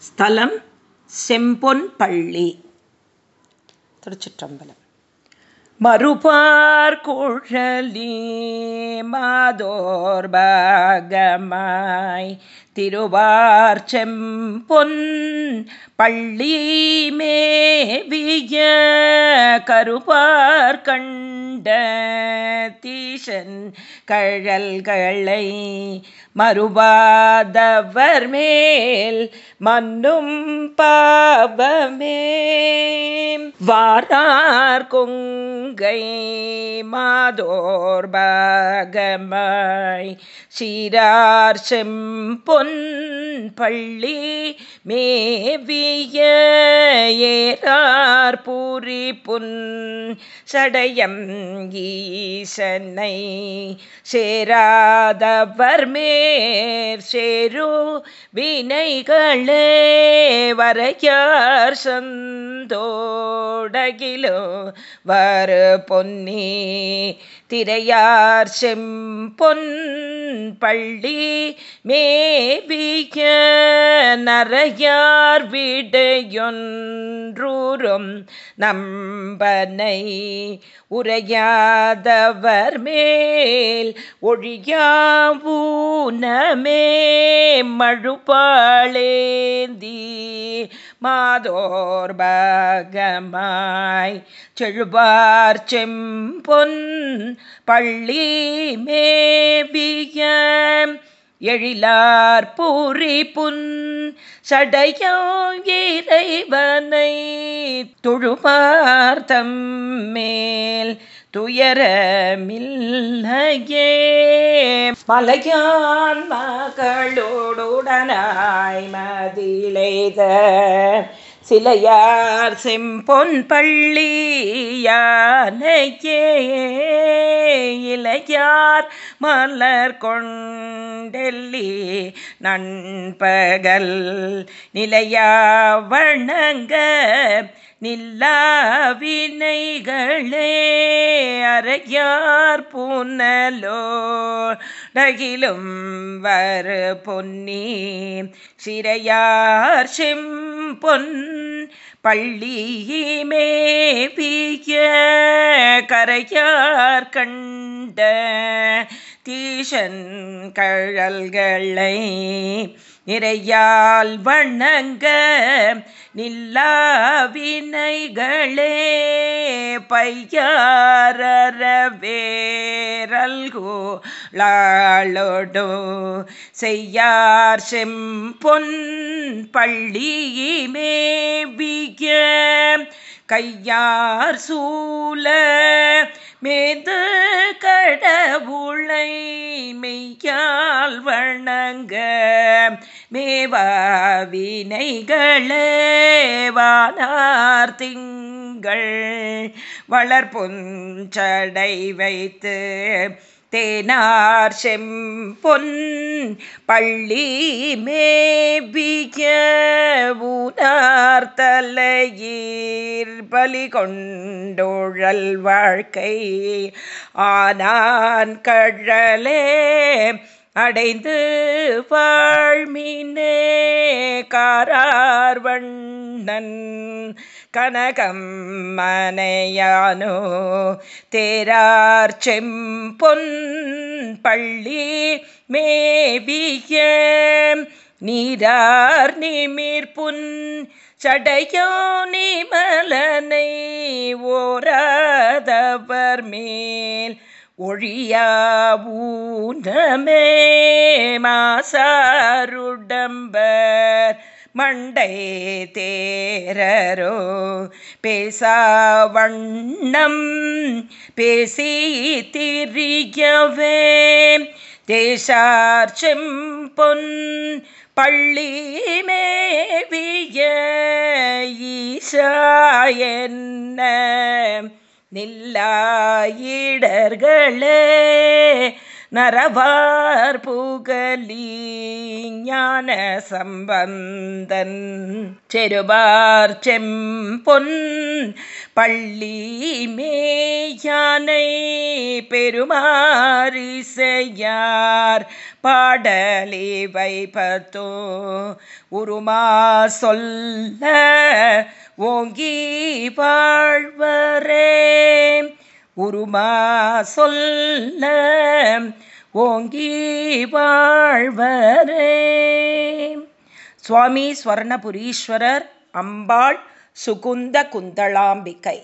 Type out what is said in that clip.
ஸ்தலம் செம்பொன்பள்ளி. திருச்சிற்றம்பலம். மறுபார் குழலி மாதோர் பாகமாய் திருவார் செம்பொன் பள்ளி மேவிய கருபார் கண்ட தீசன் கழல்களை மறுபாதவர் மேல் மன்னும் பாவமே வாரார் கொங்கை மாதோர் பாகமாய். சீரார் செம்பொன் பள்ளி மேவிய ஏறார் பூரி புன் சடையம் ஈசனை. சேராதவர் மேற் சேரோ வினைகளே வரையார் சந்தோடகிலோ வரு பொன்னி திரையார் செம்பொன் பள்ளி மேபிக நரையார் விடையொன்றூரும் நம்பனை உரையாதவர் மேல் ஒழியாவூனமே மழுபாளேந்தி மாதோர்பகமாய் செழுவார் செம்பொன் பள்ளி மேபிய எழிலார் பூரி புன் சடையோ இறைவனை தொழுமார்த்தம் மேல் துயரமில்லையே. மலையான் மகளோடுடனாய் மதிலேத. சிலையார் செம்பொன் பள்ளி யானையே இலையார் மலர் கொண்டெல்லி நண்பகல் நிலையா வணங்க நில்லாவினைகளே வரையார் புனலோ டகிலும் வரு பொன்னி. சிறையார் செம்பொன் பள்ளியுமே பிய கரையார் கண்ட தீஷன் கழல்களை நிறையால் வணங்க நில்லாவினைகளே பையாரவேரல்கோளாளோடோ செய்யார் செம்பொன் பள்ளி கையார் சூல மேது கடவுளை மெய்யால் வணங்க. மேவா வினைகளே வானார் திங்க திங்கள் வளர்பொஞ்சடை வைத்து தேனார் செம்பொன் பள்ளி மேபிய ஊனார் தலையீர் பலி கொண்டோழல் வாழ்க்கை ஆனான் கழலே அடைந்து வாழ்மினே காரார் வண்ணன் கனகம் மனையானோ தேரார் செம்பொன் பள்ளி மேவிய நீரார் நிமிர்புன் சடையோ நிமலனை ஓராதவர் மேல் ஒழியாவூனமே மாசாருடம்பர். மண்டை தேரரோ பேசாவண்ணம் பேசி திரியவே. தேசார் செம்பொன் பள்ளி மேவிய ஈசா என்ன? நில்லாயிடர்களே நரவார் புகலி ஞான சம்பந்தன். செருபார் செம்பொன் பள்ளி மேயானை பெருமாரிசையார் பாடலி வைப்பத்தோ உருமா சொல்ல ஓங்கி வாழ்வரே. உருமா சொல்ல ஓங்கி வாழ்வரே. சுவாமி ஸ்வர்ணபுரீஸ்வரர் அம்பாள் சுகுந்த குந்தளாம்பிகை.